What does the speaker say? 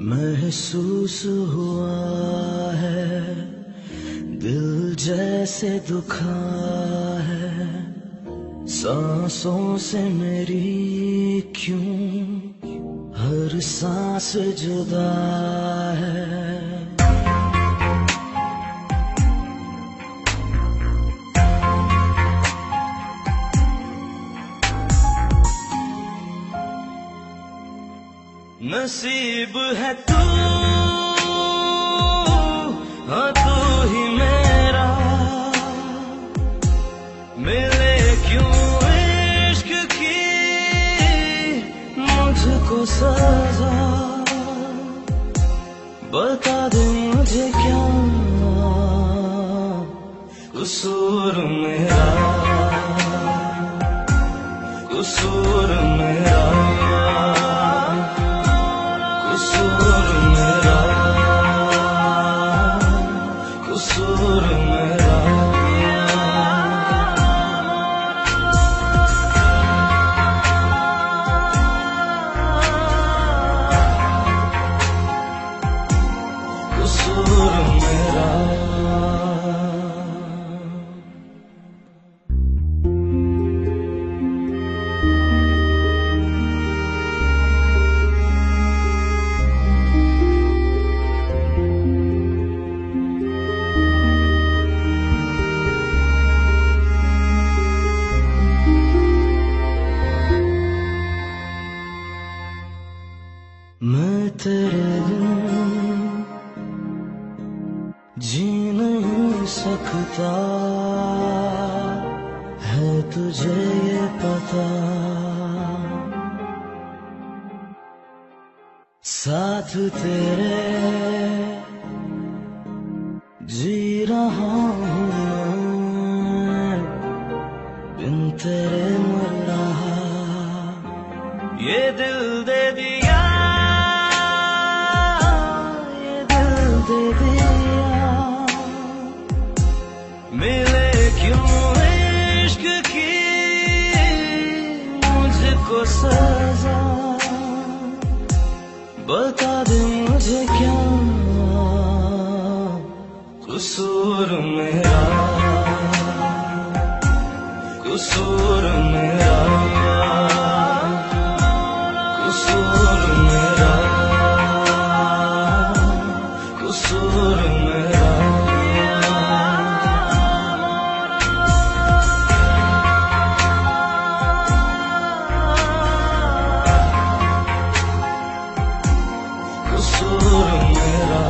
महसूस हुआ है, दिल जैसे दुखा है। सांसों से मेरी क्यों हर सांस जुदा है? नसीब है तू हाँ तू ही मेरा। मिले क्यों इश्क की मुझको सजा? बता दे मुझे क्या कसूर मेरा कसूर मेरा। कसूर मेरा। कसूर मेरा। तेरे जी नहीं सकता। है तुझे ये पता। साथ तेरे जी रहा हूँ तेरे ये दिल दे दिया मुझको सजा। बता दे मुझे क्या कसूर मेरा। कसूर मेरा। कसूर मेरा। कसूर सुर मेरा